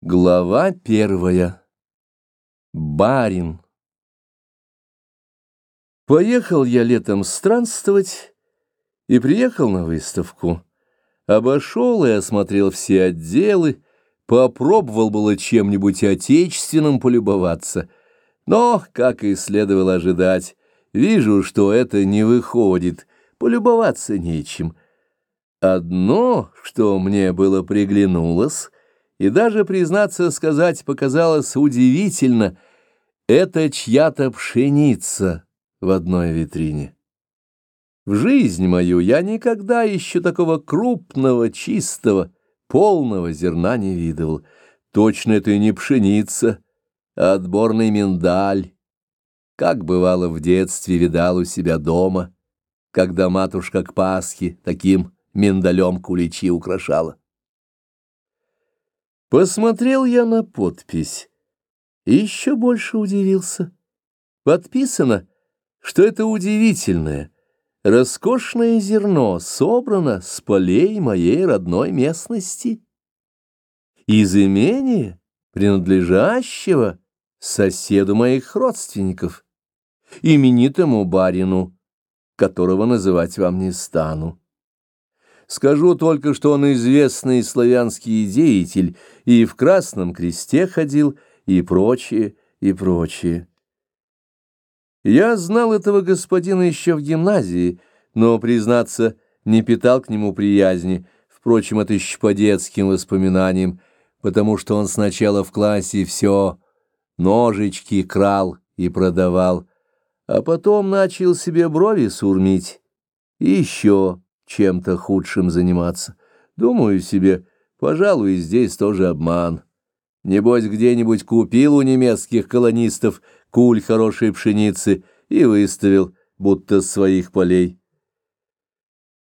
Глава первая. Барин. Поехал я летом странствовать и приехал на выставку. Обошел и осмотрел все отделы, попробовал было чем-нибудь отечественным полюбоваться. Но, как и следовало ожидать, вижу, что это не выходит, полюбоваться нечем. Одно, что мне было приглянулось — и даже, признаться сказать, показалось удивительно, это чья-то пшеница в одной витрине. В жизнь мою я никогда еще такого крупного, чистого, полного зерна не видывал. Точно это и не пшеница, а отборный миндаль. Как бывало в детстве видал у себя дома, когда матушка к Пасхе таким миндалем куличи украшала. Посмотрел я на подпись и еще больше удивился. Подписано, что это удивительное, роскошное зерно собрано с полей моей родной местности. Из имения, принадлежащего соседу моих родственников, именитому барину, которого называть вам не стану. Скажу только, что он известный славянский деятель, и в Красном Кресте ходил, и прочее, и прочее. Я знал этого господина еще в гимназии, но, признаться, не питал к нему приязни, впрочем, это еще по детским воспоминаниям, потому что он сначала в классе все ножички крал и продавал, а потом начал себе брови сурмить и еще чем-то худшим заниматься. Думаю себе, пожалуй, здесь тоже обман. Небось, где-нибудь купил у немецких колонистов куль хорошей пшеницы и выставил, будто с своих полей.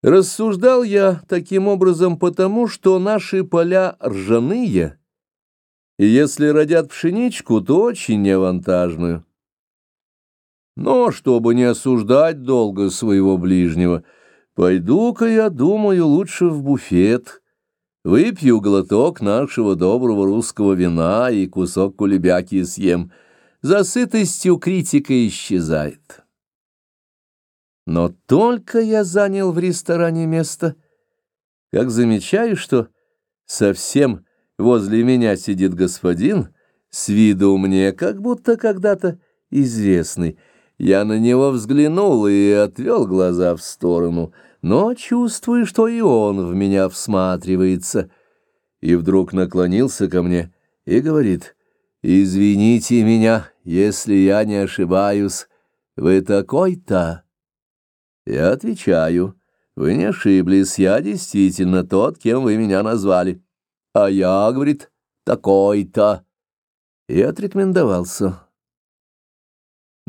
Рассуждал я таким образом потому, что наши поля ржаные, и если родят пшеничку, то очень неавантажную. Но, чтобы не осуждать долго своего ближнего, — Пойду-ка я, думаю, лучше в буфет. Выпью глоток нашего доброго русского вина и кусок кулебяки съем. За сытостью критика исчезает. Но только я занял в ресторане место, как замечаю, что совсем возле меня сидит господин, с виду мне как будто когда-то известный. Я на него взглянул и отвел глаза в сторону — но чувствую, что и он в меня всматривается. И вдруг наклонился ко мне и говорит, «Извините меня, если я не ошибаюсь, вы такой-то?» Я отвечаю, «Вы не ошиблись, я действительно тот, кем вы меня назвали». «А я, — говорит, — такой-то». И отрекомендовался.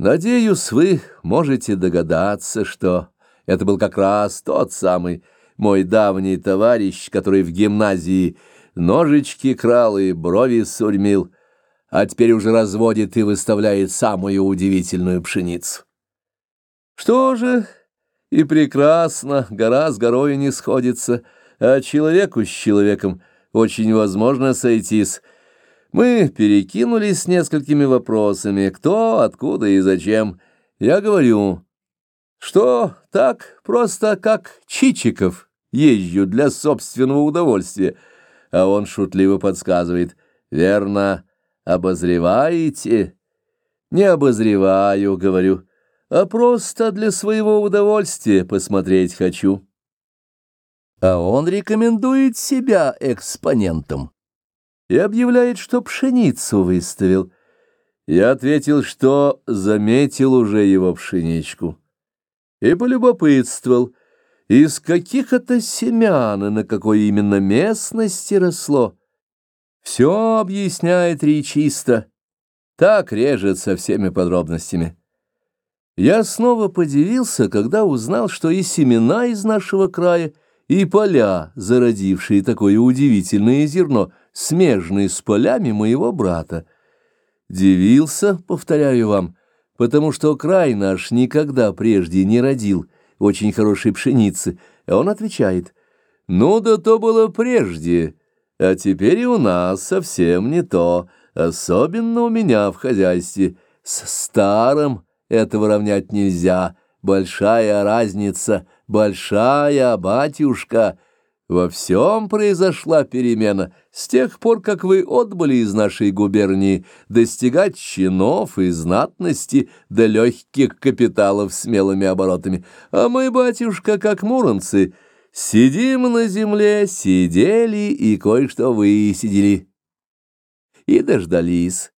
Надеюсь, вы можете догадаться, что это был как раз тот самый мой давний товарищ, который в гимназии ножички крал и брови сурьмил, а теперь уже разводит и выставляет самую удивительную пшеницу. Что же, и прекрасно, гора с горой не сходится, а человеку с человеком очень возможно сойтись. Мы перекинулись несколькими вопросами, кто, откуда и зачем. Я говорю... Что так просто, как Чичиков, езжу для собственного удовольствия. А он шутливо подсказывает. Верно, обозреваете? Не обозреваю, говорю, а просто для своего удовольствия посмотреть хочу. А он рекомендует себя экспонентом и объявляет, что пшеницу выставил. Я ответил, что заметил уже его пшеничку и полюбопытствовал, из каких это семян и на какой именно местности росло. Все объясняет речисто, так режет со всеми подробностями. Я снова подивился, когда узнал, что и семена из нашего края, и поля, зародившие такое удивительное зерно, смежные с полями моего брата. Дивился, повторяю вам, — потому что край наш никогда прежде не родил очень хорошей пшеницы, а он отвечает, «Ну да то было прежде, А теперь и у нас совсем не то, особенно у меня в хозяйстве. С старым этого равнять нельзя, большая разница, большая батюшка — во всем произошла перемена с тех пор, как вы отбыли из нашей губернии достигать чинов и знатности до легких капиталов смелыми оборотами. А мы, батюшка, как муромцы, сидим на земле, сидели и кое-что высидели. И дождались.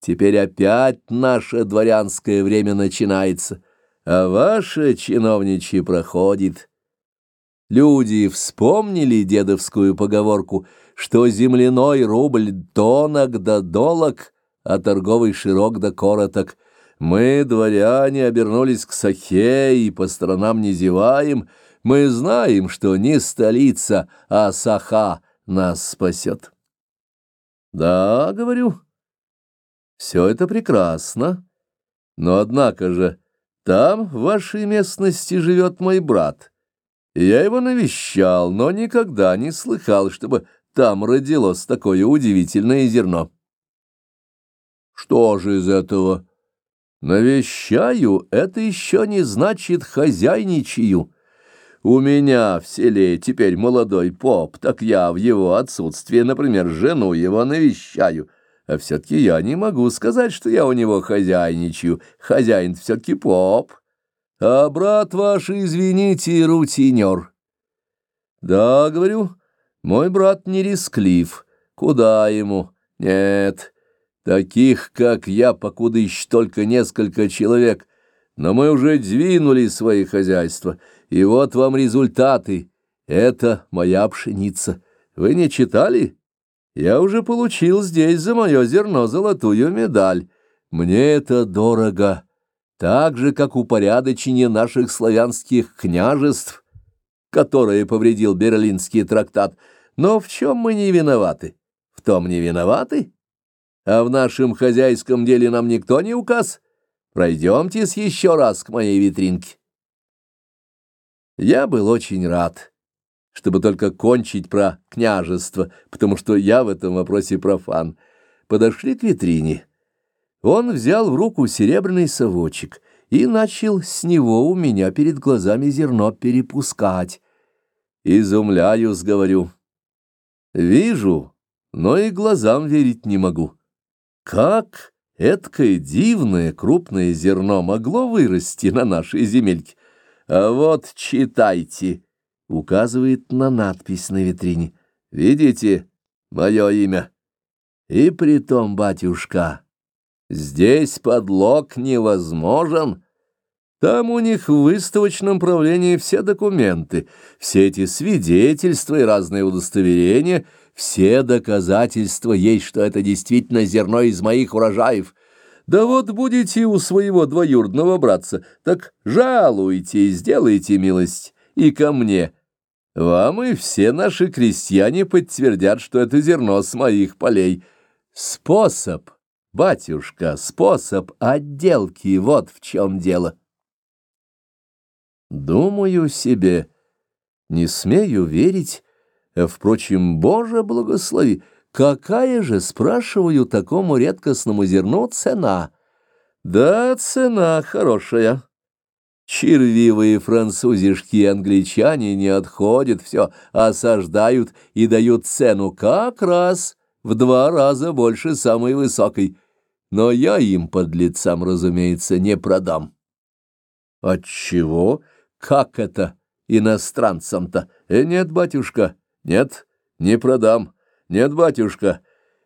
Теперь опять наше дворянское время начинается, а ваше чиновничье проходит. Люди вспомнили дедовскую поговорку, что земляной рубль тонок да долог, а торговый широк да короток. Мы, дворяне, обернулись к Сахе и по сторонам не зеваем. Мы знаем, что не столица, а Саха нас спасет. Да, говорю, все это прекрасно, но однако же там, в вашей местности, живет мой брат. Я его навещал, но никогда не слыхал, чтобы там родилось такое удивительное зерно. Что же из этого? Навещаю, это еще не значит хозяйничаю. У меня в селе теперь молодой поп, так я в его отсутствие, например, жену его навещаю. А все-таки я не могу сказать, что я у него хозяйничаю. Хозяин все-таки поп. А брат ваш, извините, рутинер. Да, говорю, мой брат не рисклив. Куда ему? Нет, таких, как я, покуда еще только несколько человек. Но мы уже двинули свои хозяйства, и вот вам результаты. Это моя пшеница. Вы не читали? Я уже получил здесь за мое зерно золотую медаль. Мне это дорого так же, как упорядочение наших славянских княжеств, которое повредил Берлинский трактат. Но в чем мы не виноваты? В том не виноваты? А в нашем хозяйском деле нам никто не указ? Пройдемтесь еще раз к моей витринке. Я был очень рад, чтобы только кончить про княжество, потому что я в этом вопросе профан. Подошли к витрине. Он взял в руку серебряный совочек и начал с него у меня перед глазами зерно перепускать. Изумляюсь, говорю. Вижу, но и глазам верить не могу. Как эткое дивное крупное зерно могло вырасти на нашей земельке? А вот читайте, указывает на надпись на витрине. Видите, мое имя? И притом, батюшка, Здесь подлог невозможен. Там у них в выставочном правлении все документы, все эти свидетельства и разные удостоверения, все доказательства есть, что это действительно зерно из моих урожаев. Да вот будете у своего двоюродного братца, так жалуйте и сделайте милость и ко мне. Вам и все наши крестьяне подтвердят, что это зерно с моих полей. Способ Батюшка, способ отделки, вот в чем дело. Думаю себе, не смею верить, впрочем, Боже благослови, какая же, спрашиваю, такому редкостному зерну цена? Да, цена хорошая. Червивые французишки и англичане не отходят, все осаждают и дают цену как раз в два раза больше самой высокой, но я им под лицам, разумеется, не продам. Отчего? Как это иностранцам-то? Э, нет, батюшка, нет, не продам. Нет, батюшка,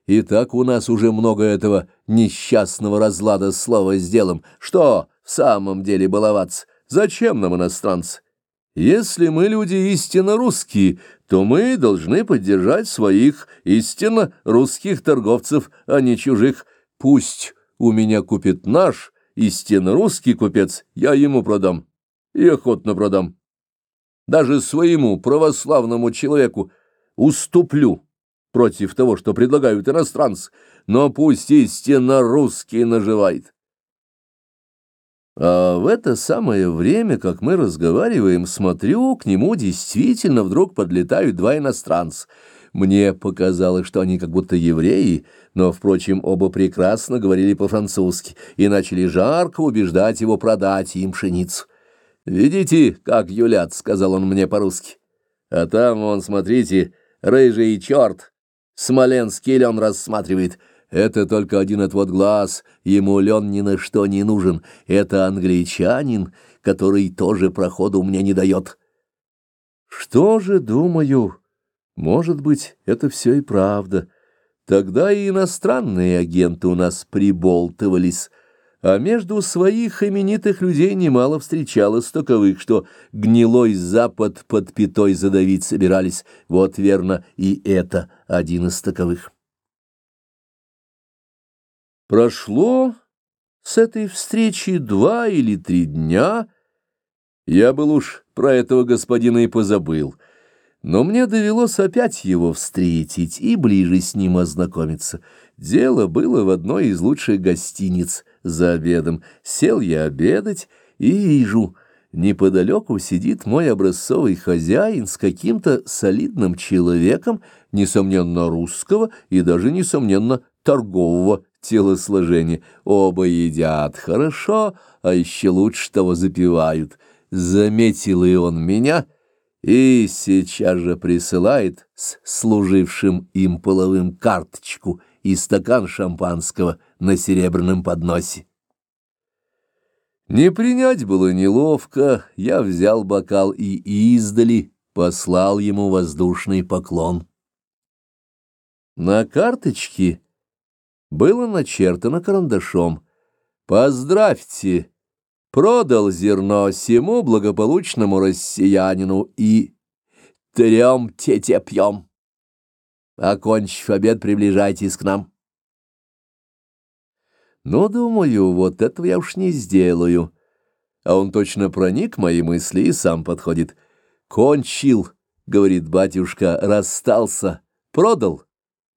и так у нас уже много этого несчастного разлада слова с делом. Что в самом деле баловаться? Зачем нам иностранцы? Если мы люди истинно русские, то мы должны поддержать своих истинно русских торговцев, а не чужих. Пусть у меня купит наш истинно русский купец, я ему продам, и охотно продам. Даже своему православному человеку уступлю против того, что предлагают иностранцы, но пусть истинно русский наживает. А в это самое время, как мы разговариваем, смотрю, к нему действительно вдруг подлетают два иностранца. Мне показалось, что они как будто евреи, но, впрочем, оба прекрасно говорили по-французски и начали жарко убеждать его продать им пшеницу. «Видите, как юлят», — сказал он мне по-русски. «А там, вон, смотрите, рыжий черт, смоленский лен рассматривает». Это только один отвод глаз, ему лен ни на что не нужен. Это англичанин, который тоже проходу мне не дает. Что же, думаю, может быть, это все и правда. Тогда и иностранные агенты у нас приболтывались, а между своих именитых людей немало встречалось таковых, что гнилой запад под пятой задавить собирались. Вот верно, и это один из таковых. Прошло с этой встречи два или три дня. Я был уж про этого господина и позабыл, но мне довелось опять его встретить и ближе с ним ознакомиться. Дело было в одной из лучших гостиниц за обедом. Сел я обедать и вижу, неподалеку сидит мой образцовый хозяин с каким-то солидным человеком, несомненно русского и даже, несомненно, торгового телосложения. Оба едят хорошо, а еще лучше того запивают. Заметил и он меня и сейчас же присылает с служившим им половым карточку и стакан шампанского на серебряном подносе. Не принять было неловко, я взял бокал и издали послал ему воздушный поклон. На карточке было начертано карандашом «Поздравьте! Продал зерно всему благополучному россиянину и трем тете пьем. Окончив обед, приближайтесь к нам». Но, думаю, вот этого я уж не сделаю. А он точно проник мои мысли и сам подходит. «Кончил», — говорит батюшка, — «расстался, продал,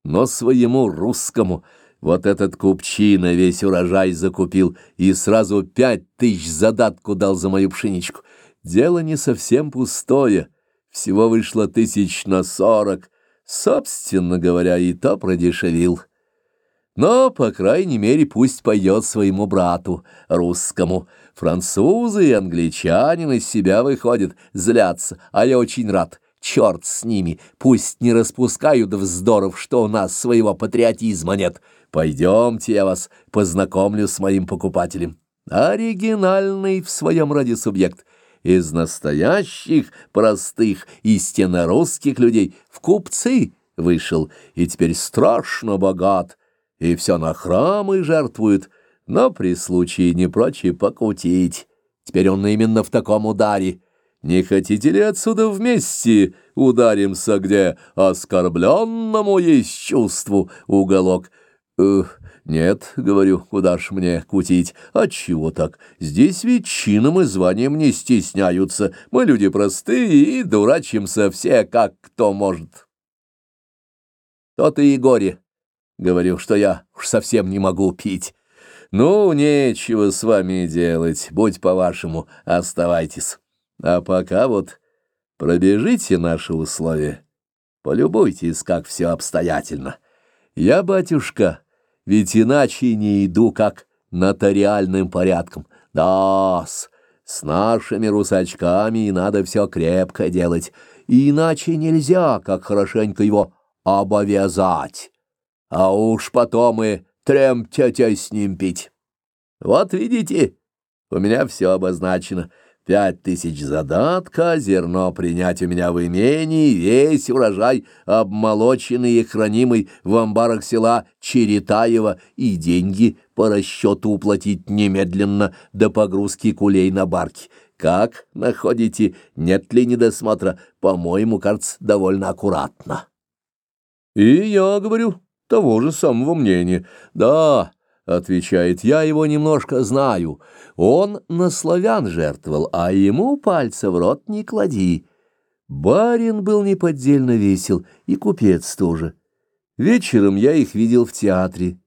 но своему русскому». Вот этот купчина весь урожай закупил и сразу пять тысяч задатку дал за мою пшеничку. Дело не совсем пустое, всего вышло тысяч на сорок. Собственно говоря, и то продешевил. Но, по крайней мере, пусть пойдет своему брату, русскому. Французы и англичане из себя выходят, злятся, а я очень рад. Черт с ними, пусть не распускают вздоров, что у нас своего патриотизма нет». Пойдемте, я вас познакомлю с моим покупателем. Оригинальный в своем роде субъект. Из настоящих, простых, истинно русских людей в купцы вышел и теперь страшно богат, и все на храмы жертвует, но при случае не прочь покутить. Теперь он именно в таком ударе. Не хотите ли отсюда вместе ударимся, где оскорбленному есть чувству уголок?» «Э, нет, — говорю, — куда ж мне кутить? Отчего так? Здесь ведь чином и званием не стесняются. Мы люди простые и дурачимся все, как кто может». «То-то и горе, — говорю, — что я уж совсем не могу пить. Ну, нечего с вами делать, будь по-вашему, оставайтесь. А пока вот пробежите наши условия, полюбуйтесь, как все обстоятельно. Я, батюшка, — ведь иначе не иду как нотариальным порядком. да -с, с нашими русачками надо все крепко делать, иначе нельзя, как хорошенько его обовязать. А уж потом и трем тетя с ним пить. Вот видите, у меня все обозначено — Пять тысяч задатка, зерно принять у меня в имении, весь урожай, обмолоченный и хранимый в амбарах села Черетаева, и деньги по расчету уплатить немедленно до погрузки кулей на барки. Как находите, нет ли недосмотра? По-моему, кажется, довольно аккуратно. И я говорю того же самого мнения. Да, отвечает, я его немножко знаю. Он на славян жертвовал, а ему пальца в рот не клади. Барин был неподдельно весел, и купец тоже. Вечером я их видел в театре,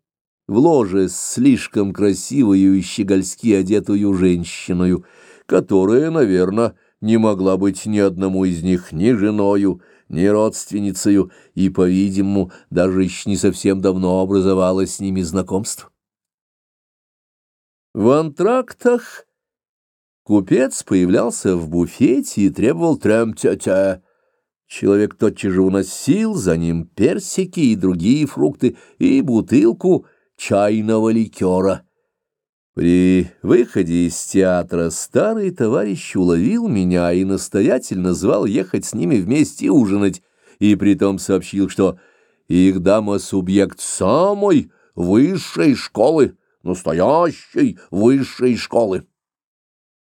в ложе с слишком красивою и щегольски одетую женщиною, которая, наверное, не могла быть ни одному из них ни женою, ни родственницею, и, по-видимому, даже еще не совсем давно образовалось с ними знакомство. В антрактах купец появлялся в буфете и требовал трем-тя-тя. Человек тотчас же уносил за ним персики и другие фрукты и бутылку чайного ликера. При выходе из театра старый товарищ уловил меня и настоятельно звал ехать с ними вместе ужинать, и притом сообщил, что их дама субъект самой высшей школы, настоящей высшей школы.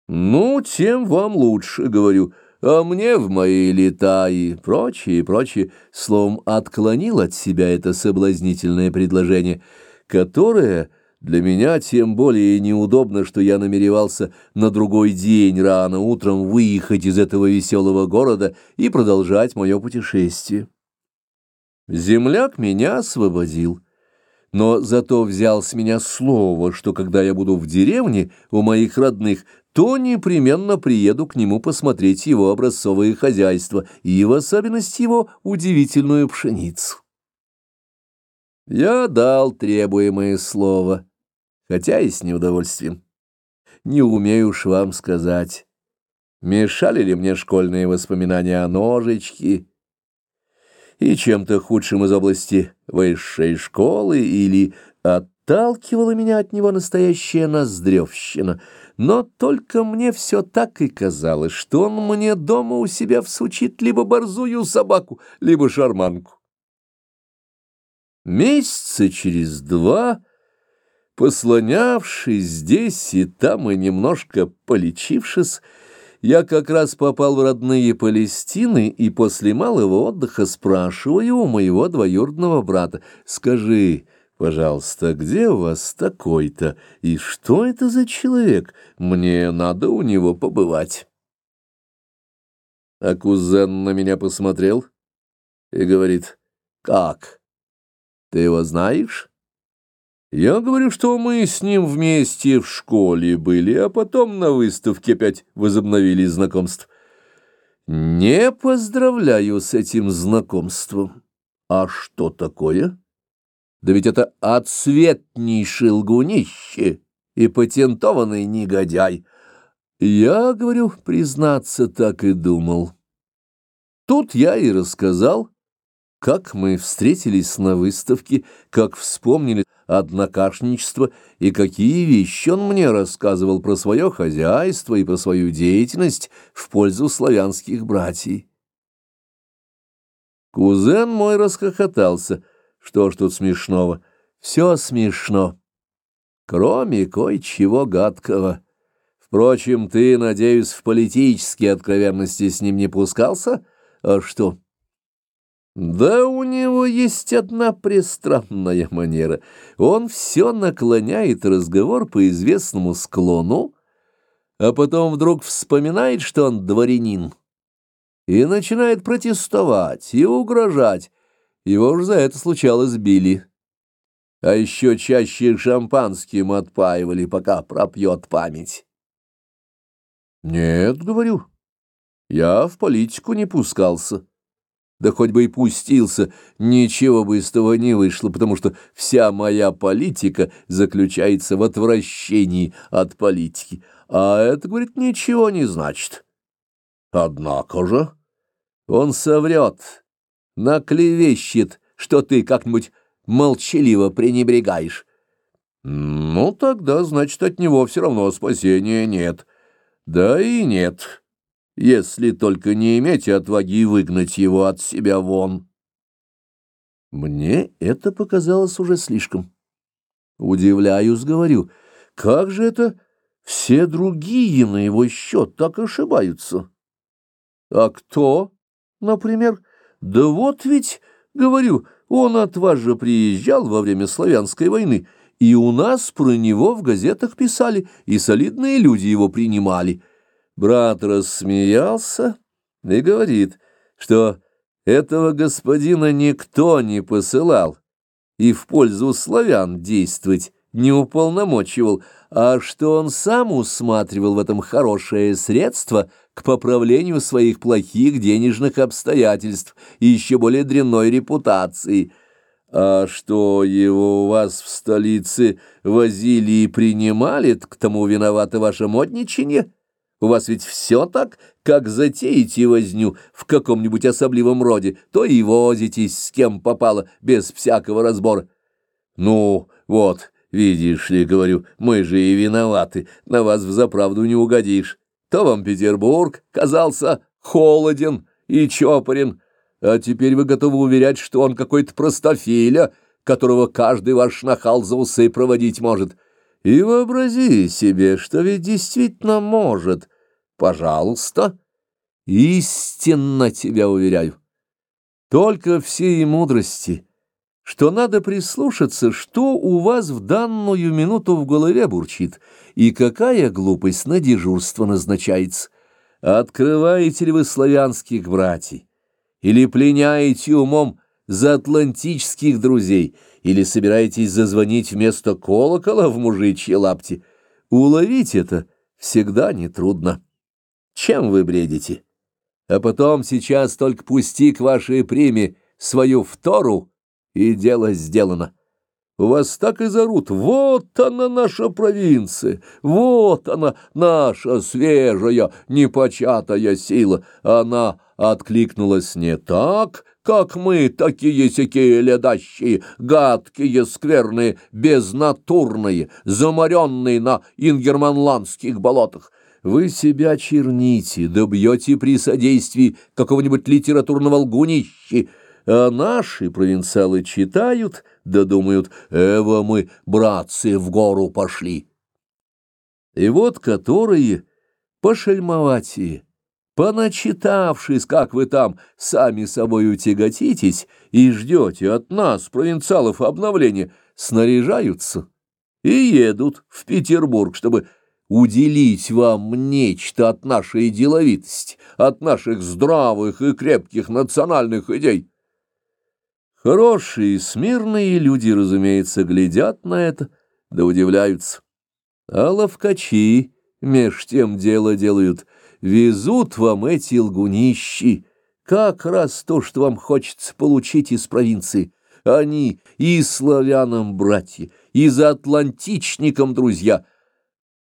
«Ну, тем вам лучше, — говорю, — а мне в мои лета и прочее, и прочее, словом, отклонил от себя это соблазнительное предложение, которое для меня тем более неудобно, что я намеревался на другой день рано утром выехать из этого веселого города и продолжать мое путешествие. Земляк меня освободил но зато взял с меня слово, что когда я буду в деревне у моих родных, то непременно приеду к нему посмотреть его образцовое хозяйство и, в особенности, его удивительную пшеницу. Я дал требуемое слово, хотя и с неудовольствием. Не умею уж вам сказать, мешали ли мне школьные воспоминания о ножичке, и чем-то худшим из области высшей школы или отталкивала меня от него настоящая ноздревщина. Но только мне все так и казалось, что он мне дома у себя всучит либо борзую собаку, либо шарманку. Месяца через два, послонявшись здесь и там и немножко полечившись, я как раз попал в родные Палестины и после малого отдыха спрашиваю у моего двоюродного брата, «Скажи, пожалуйста, где у вас такой-то? И что это за человек? Мне надо у него побывать». А кузен на меня посмотрел и говорит, «Как? Ты его знаешь?» Я говорю, что мы с ним вместе в школе были, а потом на выставке опять возобновили знакомство. Не поздравляю с этим знакомством. А что такое? Да ведь это отсветнейший лгунище и патентованный негодяй. Я, говорю, признаться, так и думал. Тут я и рассказал, как мы встретились на выставке, как вспомнили однокашничество и какие вещи он мне рассказывал про свое хозяйство и про свою деятельность в пользу славянских братьев. Кузен мой расхохотался. Что ж тут смешного? Все смешно. Кроме кое-чего гадкого. Впрочем, ты, надеюсь, в политические откровенности с ним не пускался? А что? Да у него есть одна пристранная манера. Он все наклоняет разговор по известному склону, а потом вдруг вспоминает, что он дворянин, и начинает протестовать и угрожать. Его уже за это случалось били. А еще чаще шампанским отпаивали, пока пропьет память. «Нет, — говорю, — я в политику не пускался» да хоть бы и пустился, ничего бы из того не вышло, потому что вся моя политика заключается в отвращении от политики, а это, говорит, ничего не значит. Однако же он соврет, наклевещет, что ты как-нибудь молчаливо пренебрегаешь. Ну, тогда, значит, от него все равно спасения нет. Да и нет если только не иметь отваги выгнать его от себя вон. Мне это показалось уже слишком. Удивляюсь, говорю, как же это все другие на его счет так ошибаются? А кто, например? Да вот ведь, говорю, он от вас же приезжал во время славянской войны, и у нас про него в газетах писали, и солидные люди его принимали — Брат рассмеялся и говорит, что этого господина никто не посылал, и в пользу славян действовать не уполномочивал, а что он сам усматривал в этом хорошее средство к поправлению своих плохих денежных обстоятельств и еще более дрянной репутации. А что его у вас в столице возили и принимали, к тому виновато ваше модничание? У вас ведь все так, как затеете возню в каком-нибудь особливом роде, то и возитесь с кем попало, без всякого разбора. Ну, вот, видишь ли, говорю, мы же и виноваты, на вас взаправду не угодишь. То вам Петербург казался холоден и чопорен, а теперь вы готовы уверять, что он какой-то простофиля, которого каждый ваш нахал за усы проводить может. И вообрази себе, что ведь действительно может. Пожалуйста, истинно тебя уверяю. Только всей мудрости, что надо прислушаться, что у вас в данную минуту в голове бурчит, и какая глупость на дежурство назначается. Открываете ли вы славянских братьев? Или пленяете умом за атлантических друзей, или собираетесь зазвонить вместо колокола в мужичьи лапти. Уловить это всегда нетрудно. Чем вы бредите? А потом сейчас только пусти к вашей приме свою втору, и дело сделано. Вас так и зарут. Вот она, наша провинция, вот она, наша свежая, непочатая сила. Она откликнулась не так, как мы, такие-сякие ледащие, гадкие, скверные, безнатурные, заморенные на ингерманландских болотах. Вы себя черните, добьете при содействии какого-нибудь литературного лгунищи, а наши провинциалы читают, да думают, «Эва мы, братцы, в гору пошли». И вот которые пошельмоватие, поначитавшись, как вы там сами собой утяготитесь и ждете от нас, провинциалов, обновления, снаряжаются и едут в Петербург, чтобы уделить вам нечто от нашей деловитости, от наших здравых и крепких национальных идей. Хорошие, смирные люди, разумеется, глядят на это, да удивляются. А ловкачи меж тем дело делают, везут вам эти лгунищи, как раз то, что вам хочется получить из провинции. Они и славянам братья, и за атлантичником друзья.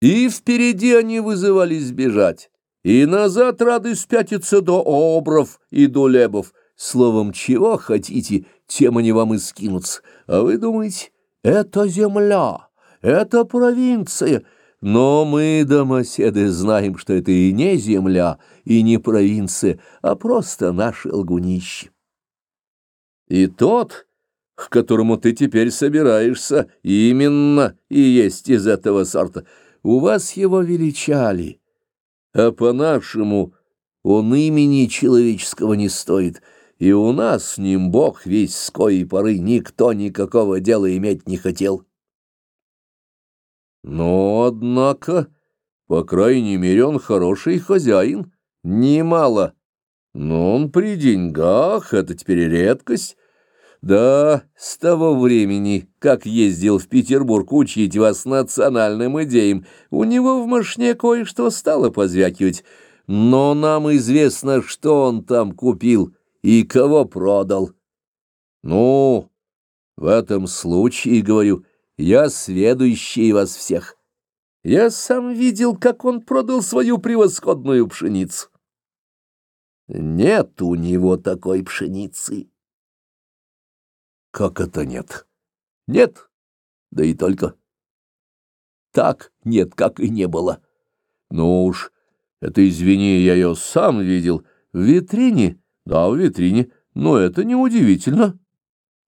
И впереди они вызывались сбежать, и назад рады спятиться до обров и до лебов. Словом, чего хотите — тем они вам и скинутся. А вы думаете, это земля, это провинция. Но мы, домоседы, знаем, что это и не земля, и не провинция, а просто наше лгунище. И тот, к которому ты теперь собираешься, именно и есть из этого сорта. У вас его величали, а по-нашему он имени человеческого не стоит — и у нас с ним Бог весь с коей поры никто никакого дела иметь не хотел. Но, однако, по крайней мере, он хороший хозяин, немало. Но он при деньгах, это теперь редкость. Да, с того времени, как ездил в Петербург учить вас национальным идеям, у него в машине кое-что стало позвякивать. Но нам известно, что он там купил — и кого продал. Ну, в этом случае, говорю, я сведущий вас всех. Я сам видел, как он продал свою превосходную пшеницу. Нет у него такой пшеницы. Как это нет? Нет, да и только. Так нет, как и не было. Ну уж, это, извини, я ее сам видел в витрине, да, в витрине. Но это неудивительно.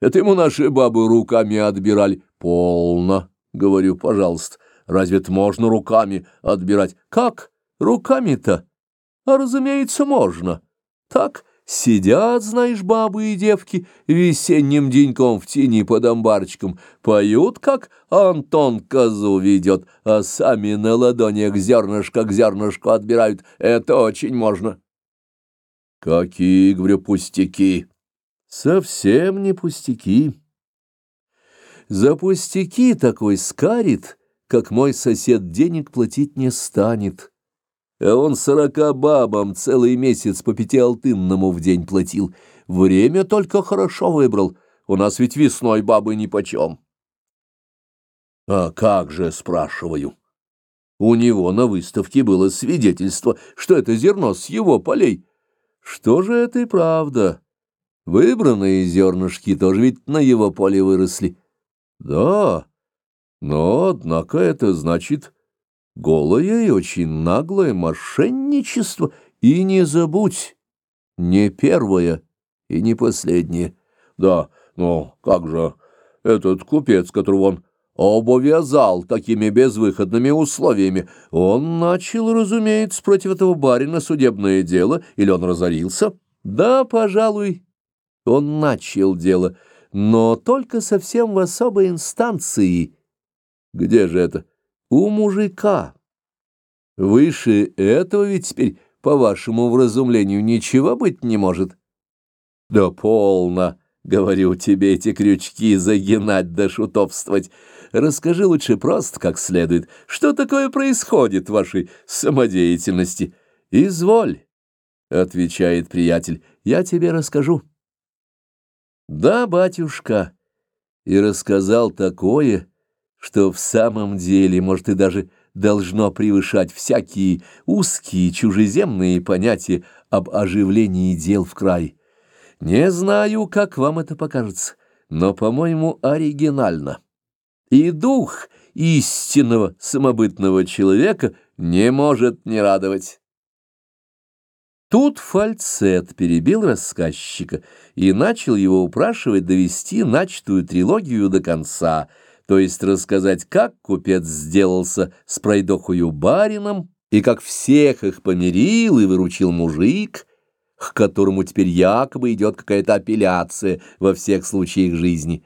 Это ему наши бабы руками отбирали. Полно, говорю, пожалуйста. Разве это можно руками отбирать? Как? Руками-то? А, разумеется, можно. Так сидят, знаешь, бабы и девки весенним деньком в тени под амбарчиком, поют, как Антон козу ведет, а сами на ладонях зернышко к зернышку отбирают. Это очень можно. Какие, говорю, пустяки? Совсем не пустяки. За пустяки такой скарит, как мой сосед денег платить не станет. А он сорока бабам целый месяц по пяти алтынному в день платил. Время только хорошо выбрал. У нас ведь весной бабы нипочем. А как же, спрашиваю? У него на выставке было свидетельство, что это зерно с его полей. Что же это и правда? Выбранные зернышки тоже ведь на его поле выросли. Да, но, однако, это значит голое и очень наглое мошенничество. И не забудь, не первое и не последнее. Да, но как же этот купец, которого он обовязал такими безвыходными условиями, он начал, разумеется, против этого барина судебное дело, или он разорился? Да, пожалуй, он начал дело, но только совсем в особой инстанции. Где же это? У мужика. Выше этого ведь теперь, по вашему вразумлению, ничего быть не может. Да полно, говорю тебе, эти крючки загинать да шутовствовать. Расскажи лучше просто как следует, что такое происходит в вашей самодеятельности. Изволь, — отвечает приятель, — я тебе расскажу. Да, батюшка, и рассказал такое, что в самом деле, может, и даже должно превышать всякие узкие чужеземные понятия об оживлении дел в край. Не знаю, как вам это покажется, но, по-моему, оригинально. И дух истинного самобытного человека не может не радовать. Тут фальцет перебил рассказчика и начал его упрашивать довести начатую трилогию до конца, то есть рассказать, как купец сделался с пройдохою барином, и как всех их помирил и выручил мужик, к которому теперь якобы идет какая-то апелляция во всех случаях жизни.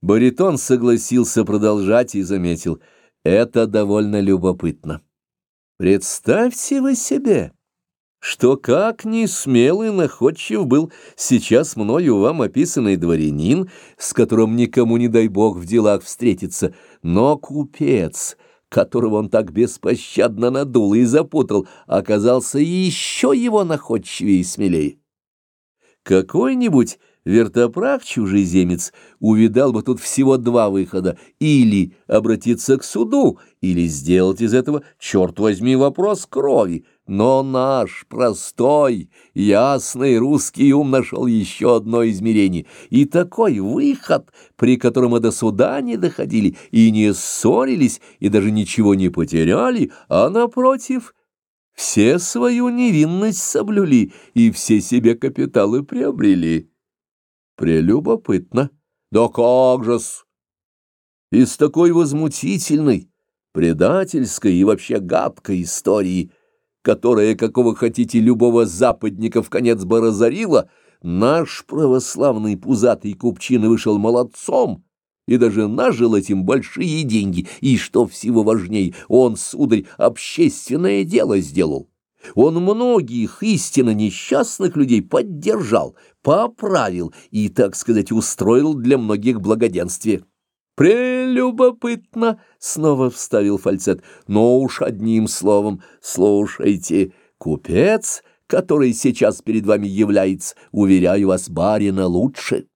Баритон согласился продолжать и заметил, это довольно любопытно. Представьте вы себе что как ни смелый находчив был сейчас мною вам описанный дворянин, с которым никому не дай бог в делах встретиться, но купец, которого он так беспощадно надул и запутал, оказался еще его находчивее и смелее. Какой-нибудь вертопрах-чужеземец увидал бы тут всего два выхода — или обратиться к суду, или сделать из этого, черт возьми, вопрос крови. Но наш простой, ясный русский ум нашел еще одно измерение, и такой выход, при котором мы до суда не доходили, и не ссорились, и даже ничего не потеряли, а, напротив — все свою невинность соблюли и все себе капиталы приобрели. Прелюбопытно. Да как же-с! Из такой возмутительной, предательской и вообще гадкой истории, которая, какого хотите, любого западника в конец бы разорила, наш православный пузатый купчина вышел молодцом, и даже нажил этим большие деньги, и, что всего важней, он, сударь, общественное дело сделал. Он многих истинно несчастных людей поддержал, поправил и, так сказать, устроил для многих благоденствие. «Прелюбопытно!» — снова вставил фальцет. «Но уж одним словом, слушайте, купец, который сейчас перед вами является, уверяю вас, барина лучше».